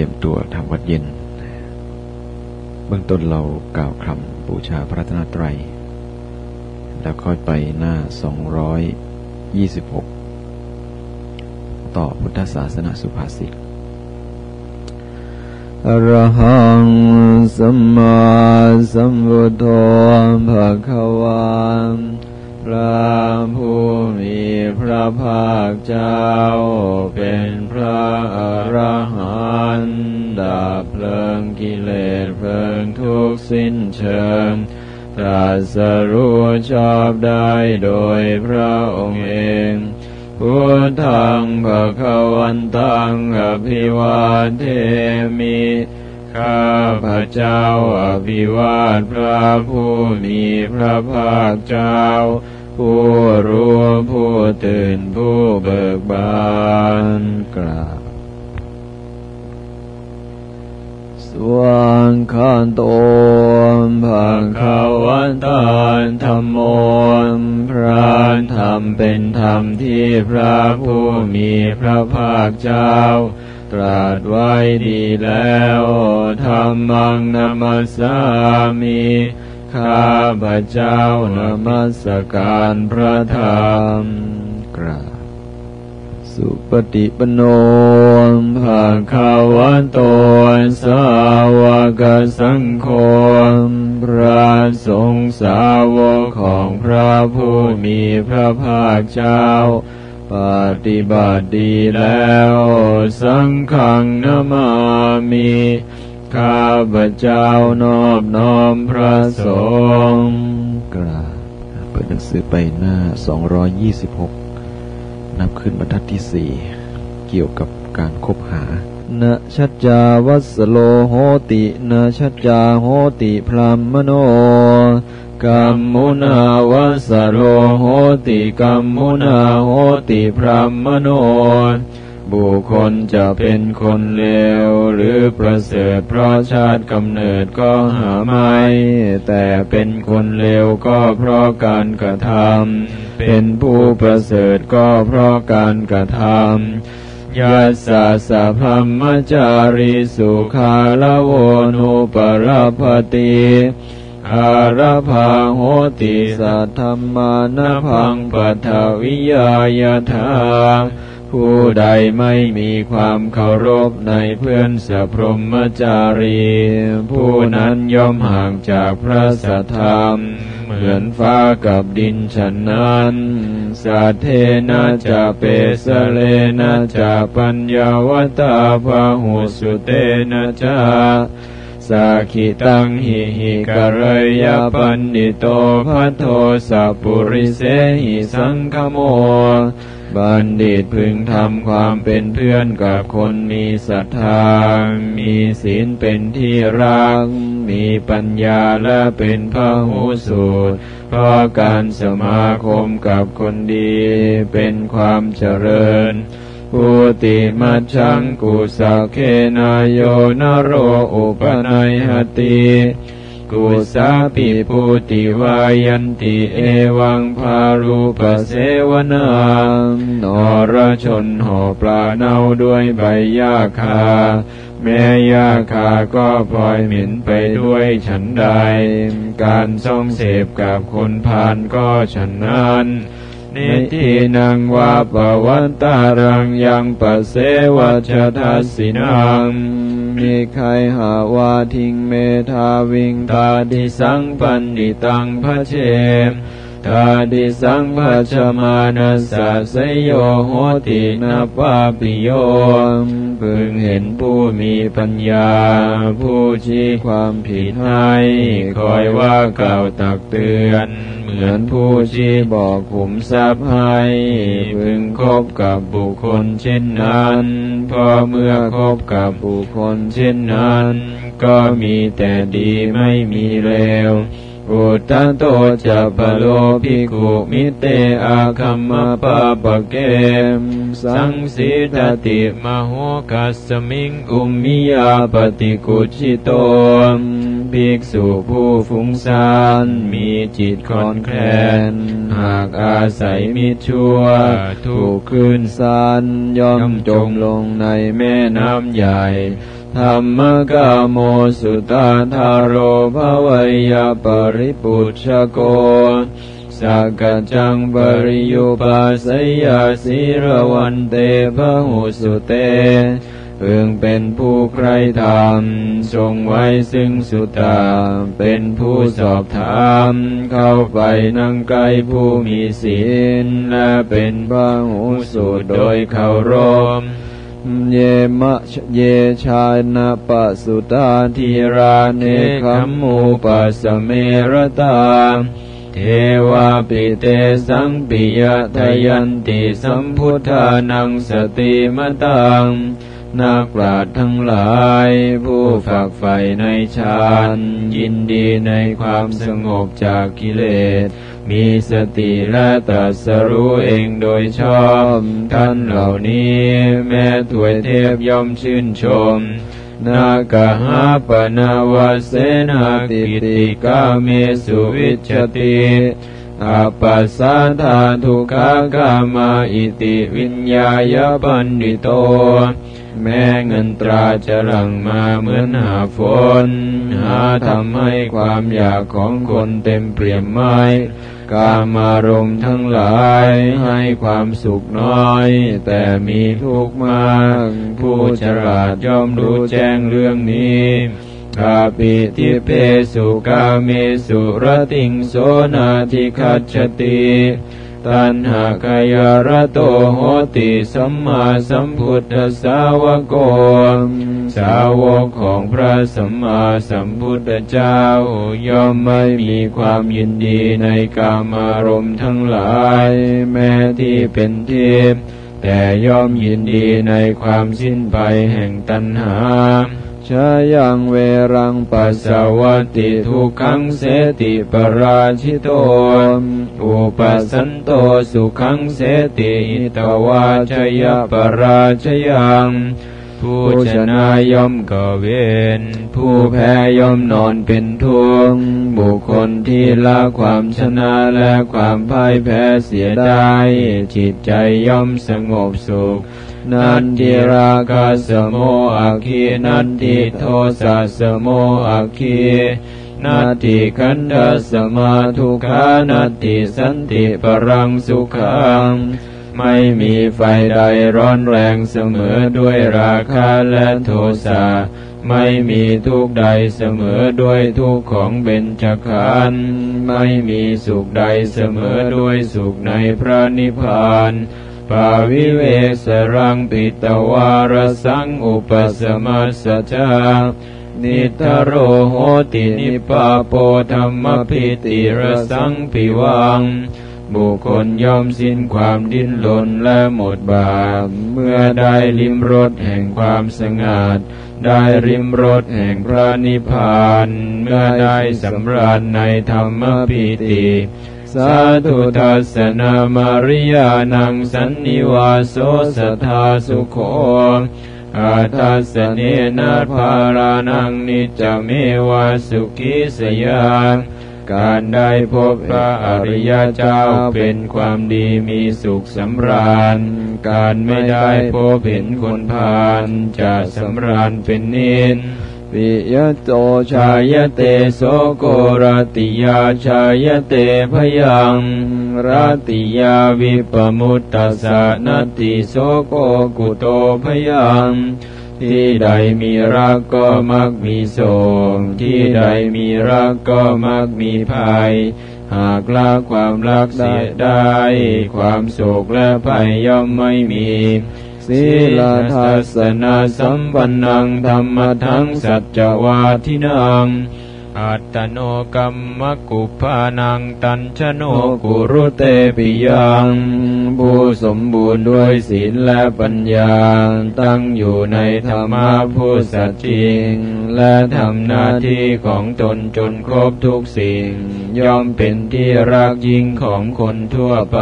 ตรียมตัวทำวัดเย็น เบื้องต้นเรากล่าวคำบูชาพระธนตรัย แล้วค่อยไปหน้า 226 ต่อพุทธศาสนาสุภาษิตอรหังสัมมาสัมพุทโธภะคะวา ระผู้มีพระภาคเจ้า เป็นพระอรหันต์ดับเพลิงกิเลสเพลิงทุกสิ้นเชิงตรัสรู้ชอบได้โดยพระองค์เองพุทธังภะคะวันตังอภิวาเทมิข้าพระเจ้าอภิวาทพระผู้มีพระภาคเจ้า ผู้รู้ผู้ตื่นผู้เบิกบานกล่าววังคันโตภาคาวันตานธรรมโมพระธรรมเป็นธรรมที่พระผู้มีพระภาคเจ้า ตรัสไว้ดีแล้ว ธรรมังนามัสามิ ข้าพระเจ้านมัสการพระธรรมกราสุปฏิปโนภาคาวะโตสาวกสังโฆพระสงฆ์สาวกของพระผู้มีพระภาคเจ้า ปฏิบัติดีแล้ว สังฆังนามามิ ข้าพเจ้านอบน้อมพระสงฆ์กราบเปิดหนังสือไปหน้า 226 นับขึ้นบรรทัดที่สี่เกี่ยวกับการคบหานะชัจจาวัสโลโหตินะชัจจาโหติพรามโนกัมมุนาวัสโลโหติกัมมุนาโหติพรามโน บุคคลจะเป็นคนเลว หรือประเสริฐเพราะชาติกำเนิดก็หาไม่ แต่เป็นคนเลวก็เพราะการกระทำเป็นผู้ประเสริฐก็เพราะการกระทำยาสาสะพรมจาริสุขาละโวนุปรพติอารพาโหติสัทธมานพังปัทวิยายทา ผู้ใดไม่มีความเคารพในเพื่อนสัพรมจารี ผู้นั้นย่อมห่างจากพระสัทธรรม เหมือนฟ้ากับดินฉันนั้นสัทเทนะจะเปสเลนะจะปัญญาวตาภาหุสุเตนะจาสักิตังหิหิกรยาปันดิโตพัทโทสัปุริเสหิสังคโม บัณฑิตพึงทำความเป็นเพื่อนกับคนมีศรัทธา มีศีลเป็นที่รัก มีปัญญาและเป็นพระหูสูตร เพราะการสมาคมกับคนดีเป็นความเจริญภูติมัจฉังกุสะเคนายโยนโรอุปนัยหติ กุสาปิปุติวายันติเอวังพารูปเสวนานรชนห่อปลาเน่าด้วยใบหญ้าคาแม่ยาคาก็พลอยหม็นไปด้วยฉันใด การทรงเสพกับคนพานก็ฉันนั้นนิทินังวาปวันตารังยังปะเสวัชทัสสินัง มีใครหาวาทิงเมทาวิงตาดิสังปันดิตังพระเชมตาดิสังพชมานัสสะโยโหตินาปาปิโยพึงเห็นผู้มีปัญญา ผู้ชี้ความผิดให้ คอยว่ากล่าวตักเตือน เหมือนผู้ชี้บอกขุมทรัพย์ให้พึงคบกับบุคคลเช่นนั้นพอเมื่อคบกับบุคคลเช่นนั้น ก็มีแต่ดีไม่มีเลว อุตโตจะปโลภิกขุมิเตอาคัมมาปะปะเกมสังสีตติมโหกัสมิงอุมมิยาปฏิกุชิโตภิกษุผู้ฟุ้งซ่านมีจิตคลอนแคลน หากอาศัยมิชั่ว ถูกคืนซานย่อมจมลงในแม่น้ำใหญ่ ธรรมกาโมสุตาทาโรภวยาปริปุชโกสักจังปริยุปัสยาสิรวันเตพหุสุเตเพึงเป็นผู้ใครธรรมทรงไว้ซึ่งสุตาเป็นผู้สอบถามเข้าไปนั่งใกล้ผู้มีศีลและเป็นพระหูสูตรโดยเคารพ เยมะเยชานาปสุตาทีราเนคัมมูปัสเมรตาเทวาปิเตสังปิยะทยันติสัมพุทธานังสติมตังนักปราชญ์ทั้งหลาย ผู้ฝักใฝ่ในฌานยินดีในความสงบจากกิเลส มีสติและตรัสรู้เองโดยชอบท่านเหล่านี้แม้ถวยเทพย่อมชื่นชมนากะหาปนาวาเสนาติติกาเมสุวิชติอาปัสสาธาทุกขากามาอิติวิญญาญปันดิโต แม้เงินตราจะหลั่งมาเหมือนหาฝน หาทำให้ความอยากของคนเต็มเปี่ยมไม้ กามารมณ์ทั้งหลายให้ความสุขน้อย แต่มีทุกข์มาก ผู้ฉลาดย่อมรู้แจ้งเรื่องนี้กาปิทิเพสุกาเมสุรติงโสนาธิคัจฉติ ตัณหาคายรโตโหติสัมมาสัมพุทธสาวกสาวกของพระสัมมาสัมพุทธเจ้าย่อมไม่มีความยินดีในกามารมณ์ทั้งหลาย แม้ที่เป็นเทพแต่ย่อมยินดีในความสิ้นไปแห่งตัณหา ชายังเวรังปัสสาวติทุกขังเสติปราชิโตอุปสันโตสุขังเสติอิตวาชยปราชยังผู้ชนะย่อมก่อเวรผู้แพ้ย่อมนอนเป็นทุกข์บุคคลที่ละความชนะและความพ่ายแพ้เสียได้ จิตใจย่อมสงบสุข นันทิราคาสโมอาคีนันทิโทสัสโมอาคีนาติขันธสมาทุขานาติสันติปรังสุขังไม่มีไฟใดร้อนแรงเสมอด้วยราคาและโทสะไม่มีทุกใดเสมอด้วยทุกของเบญจขันธ์ไม่มีสุขใดเสมอด้วยสุขในพระนิพพาน ปาวิเวสรังปิตวารสังอุปสมัสจานิทโรโหตินิปาโปธรรมพิติรสังปิวัง บุคคลย่อมสิ้นความดิ้นรนและหมดบาปเมื่อได้ลิมรสแห่งความสงัด ได้ริมรสแห่งพระนิพพาน เมื่อได้สำราญในธรรมพิติาธุทัสนามาริยานังสันนิวาโสสทาสุโขอาทัสเนนาภารานังนิจเมวาสุขิสยาการได้พบพระอริยเจ้าเป็นความดีมีสุขสำราญ การไม่ได้พบเห็นคนพาลจะสำราญเป็นนิน ปิยโตชายเตโสโกรติยาชายเตพยังรติยาวิปมุตตสานติโสโกกุโตพยังที่ใดมีรักก็มักมีโศกที่ใดมีรักก็มักมีภัย หากละความรักเสียได้ ความโศกและภัยย่อมไม่มี ศีลทัสนาสัมปันนังธรรมทั้งสัจจวาทินังอัตโนกรรมกุปานังตัญชโนกุรุเตปิยังผู้สมบูรณ์ด้วยศีลและปัญญา ตั้งอยู่ในธรรมะผู้สัจจริง และทำหน้าที่ของตนจนครบทุกสิ่ง ย่อมเป็นที่รักยิ่งของคนทั่วไป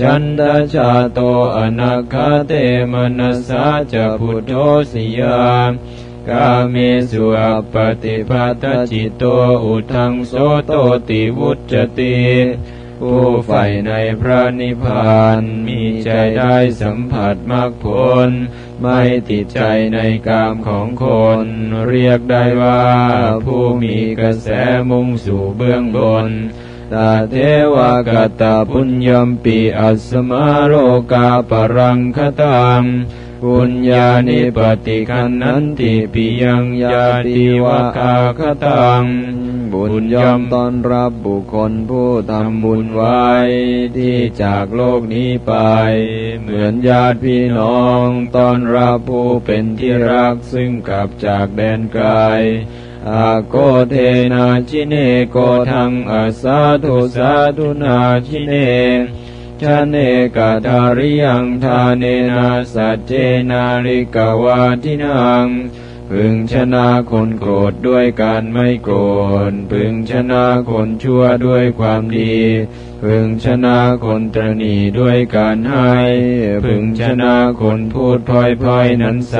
ฉันดาชาโตอนาคาเตมนัสสาจะพุทโธสิยากาเมสุอปฏิปัตจิตโตอุทังโสโตติวุจติผู้ใฝ่ในพระนิพพานมีใจได้สัมผัสมรรคผล ไม่ติดใจในกามของคน เรียกได้ว่าผู้มีกระแสมุ่งสู่เบื้องบน ตาเทวกตาปุญญมปีอัสมาโรกาปรังคตังปุญญานิปติคันนันติปิยังยาติวาคาคตัง บุญยอมต้อนรับบุคคลผู้ทำบุญไว้ที่จากโลกนี้ไป เหมือนญาติพี่น้องต้อนรับผู้เป็นที่รักซึ่งกลับจากแดนไกล อาโกเทนาชิเนโกทังอาสาธุสาธุนาชิเนชาเนกาทาริยังทาเนนาสัจเจนาริกาวาทินังพึงชนะคนโกรธด้วยการไม่โกรธ พึงชนะคนชั่วด้วยความดี พึงชนะคนตรณีด้วยการให้ พึงชนะคนพูดพลอยๆนั้นใส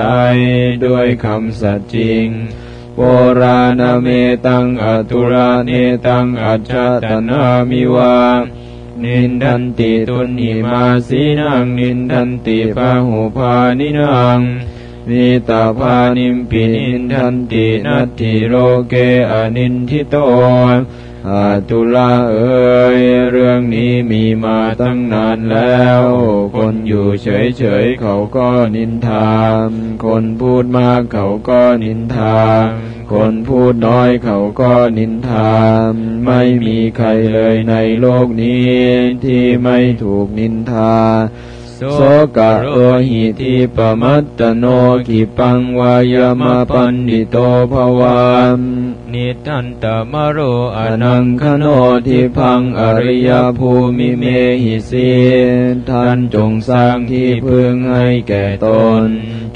ด้วยคำสัจจริง โบราณเมตังอตุราเนตังอัจฉตนามิวานินทันติตุนิมาสีนังนินทันติปะหูพานินังนิตาพานิมปินินทันตินัตติโลเกอนินทิโต อาตุลาเอ๋ยเรื่องนี้มีมาตั้งนานแล้ว คนอยู่เฉยๆเขาก็นินทา คนพูดมากเขาก็นินทา คนพูดน้อยเขาก็นินทา ไม่มีใครเลยในโลกนี้ที่ไม่ถูกนินทาโสกะโรหิ ทีปะมัตตะโน ขิปปังวายะมะปัณฑิโต ภะวะ นิทธันตะมะโล อะนังคะโณ ทิพพัง อะริยะภูมิเมหิสิท่านจงสร้างที่พึ่งให้แก่ตน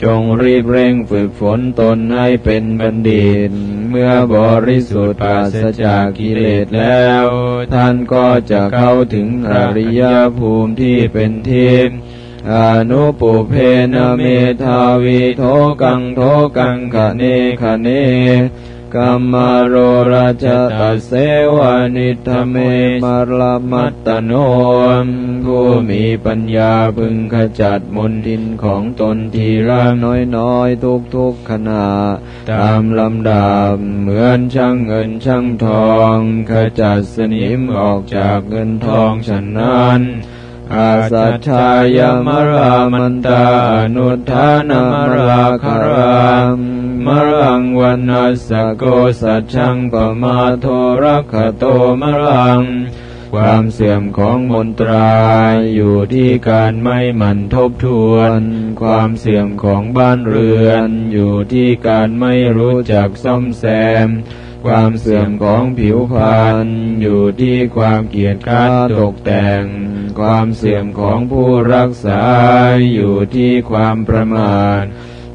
จงรีบเร่งฝึกฝนตนให้เป็นบัณฑิต เมื่อบริสุทธิ์ปราศจากกิเลสแล้ว ท่านก็จะเข้าถึงอริยภูมิที่เป็นทิพย์อนุปุเพนะเมทาวิโทกังโทกังคะเนคะเน กัมมาโรราชตัสเสวานิธเมมารลมัตตโนผู้มีปัญญาพึงขจัดมนทินของตนทีละน้อยน้อยทุกทุกขณะตามลำดับเหมือนช่างเงินช่างทอง ขจัดสนิมออกจากเงินทองฉันนั้น อาสัจชายมรามันตาอนุทานมราคารามมรังวันนัสโกสัจชังปมาโทรักขโตมรัง ความเสื่อมของมนตราอยู่ที่การไม่หมั่นทบทวน ความเสื่อมของบ้านเรือนอยู่ที่การไม่รู้จักซ่อมแซมความเสื่อมของผิวพรรณอยู่ที่ความเกียจคร้านตกแต่ง ความเสื่อมของผู้รักษาอยู่ที่ความประมาท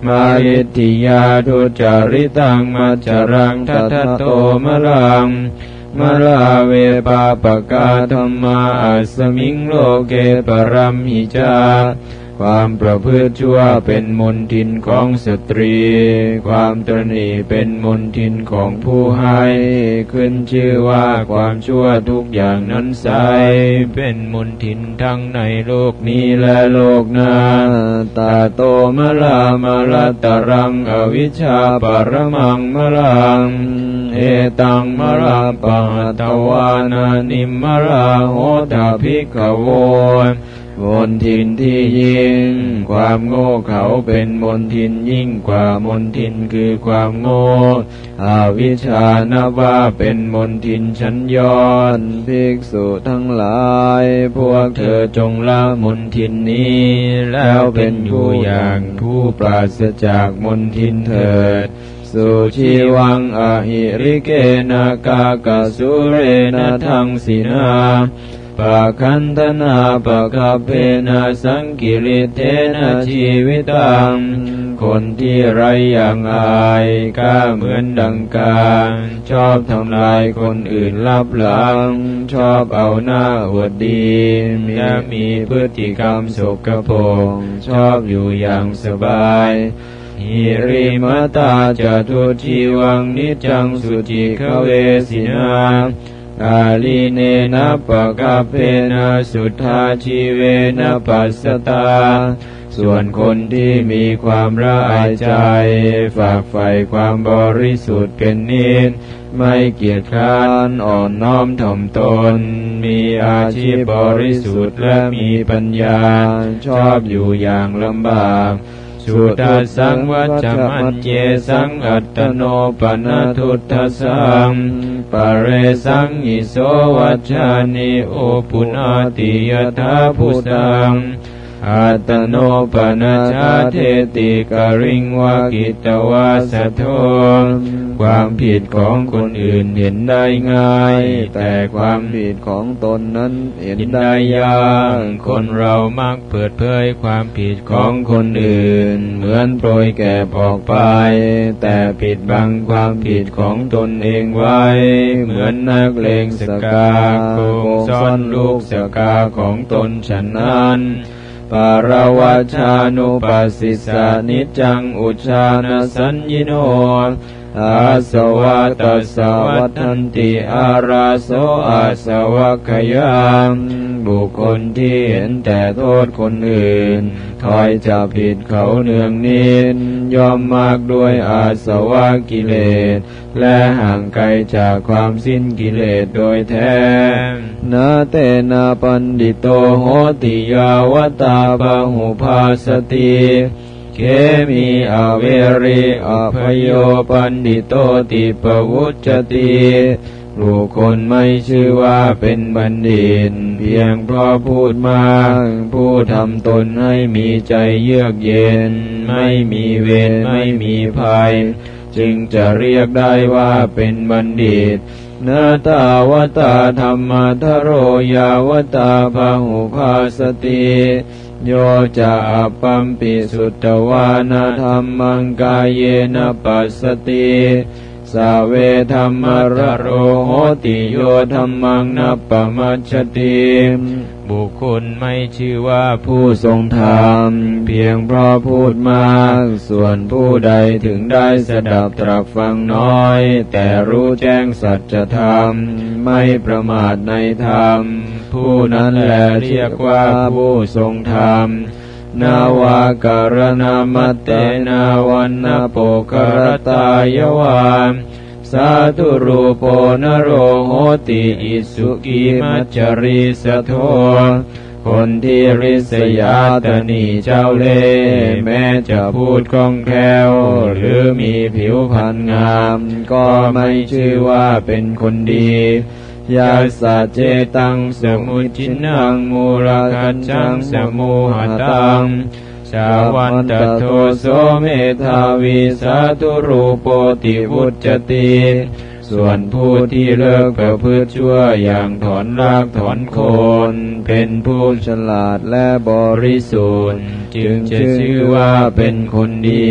มาอิทิยาทุจริตังมัจรังทัตโตมะรังมลาเวปาปกาธรรมาอสมิงโลเกปรัมหิจา ความประพฤติชั่วเป็นมนทินของสตรี ความตรณีเป็นมนทินของผู้ให้ ขึ้นชื่อว่าความชั่วทุกอย่างนั้นไซเป็นมนทินทั้งในโลกนี้และโลกหน้า ตาโตมะลามาลาตรังอวิชชาปรมังมะลัง เอตังมะลาปัตวานานิมมะลาโหตาภิกขโว มนทินที่ยิ่ง ความโง่เขาเป็นมนทินยิ่งกว่ามนทินคือความโง่อวิชานับว่าเป็นมนทินชั้นยอดภิกษุทั้งหลาย พวกเธอจงละมนทินนี้ แล้วเป็นอยู่อย่างผู้ปราศจากมนทินเถิดสุชีวังอหิริเกนากากสุเรนะทังสินา ปะคันธนาปะคาเพนะสังกิริเทนะชีวิตัง คนที่ไรอย่างอายก็เหมือนดังกาชอบทำลายคนอื่นลับหลัง ชอบเอาหน้าอวดดีและมีพฤติกรรมสกปรกชอบอยู่อย่างสบายหิริมตาจะทุชีวังนิจจังสุจิขเวสินา กาลีเนนะปะกาเพนะสุทธาชีเวนะปัสสตา ส่วนคนที่มีความละอายใจ ฝากใฝ่ความบริสุทธิ์เป็นนิดไม่เกียจคร้านอ่อนน้อมถ่อมตน มีอาชีพบริสุทธิ์และมีปัญญา ชอบอยู่อย่างลำบาก สุตัสังวัจมัจเจสังอัตโนปนทุตสังปะเรสังอิโสวัจานิโอปุนาติยถาพุสัง อัตโนปนาชาเทติกริงวากิตวาสะโทความผิดของคนอื่นเห็นได้ง่าย แต่ความผิดของตนนั้นเห็นได้ยากคนเรามักเปิดเผยความผิดของคนอื่น เหมือนโปรยแก่ออกไป แต่ปิดบังความผิดของตนเองไว้ เหมือนนักเลงสกาโกงซ่อนลูกสกาของตนฉันนั้น ปารวาชานุปัสสิสานิจังอุชานสัญญิโนอาสวะตัสวัตันติอาราโสอาสวะขยามบุคคลที่เห็นแต่โทษคนอื่น คอยจะผิดเขาเนืองนิดยอมมากด้วยอาสวะกิเลส และห่างไกลจากความสิ้นกิเลสโดยแท้ นาเตนาปันดิโตโหติยาวตาปะหุภาสติเคเขมีอเวรีอภโยปัณฑิโตติปวุจจติบุคคลไม่ชื่อว่าเป็นบัณฑิต เพียงเพราะพูดมากผู้ทำตนให้มีใจเยือกเย็น ไม่มีเวรไม่มีภัย จึงจะเรียกได้ว่าเป็นบัณฑิต น ตาวตาธัมมธโรยาวตาพหุภาสติโยจะอปัมปิสุตตวานาธรรมังกายเยนะปัสสติสาเวธรรมระโรโหติโยธรรมังนัปปมัชติ บุคคลไม่ชื่อว่าผู้ทรงธรรม เพียงเพราะพูดมาก ส่วนผู้ใดถึงได้สดับตรัสฟังน้อย แต่รู้แจ้งสัจธรรม ไม่ประมาทในธรรม ผู้นั้นแหละเรียกว่าผู้ทรงธรรมนาวาการณามเตนาวันนาโปกรตายวาม สาธุรูปโปนโรโหติอิสุกิมัจจริสโทคนที่ริษยาตนีเจ้าเล่แม้จะพูดคล่องแคล่ว หรือมีผิวพรรณงาม ก็ไม่ชื่อว่าเป็นคนดียาสะเจตังสมุจินังมูลคัจจังสมุหตัง ชาวันตโทโสเมธาวีสาตุรูปโปติวุจติส่วนผู้ที่เลิกประพฤติชั่วอย่างถอนรากถอนโคนเป็นผู้ฉลาดและบริสุทธิ์ จึงจะชื่อว่าเป็นคนดี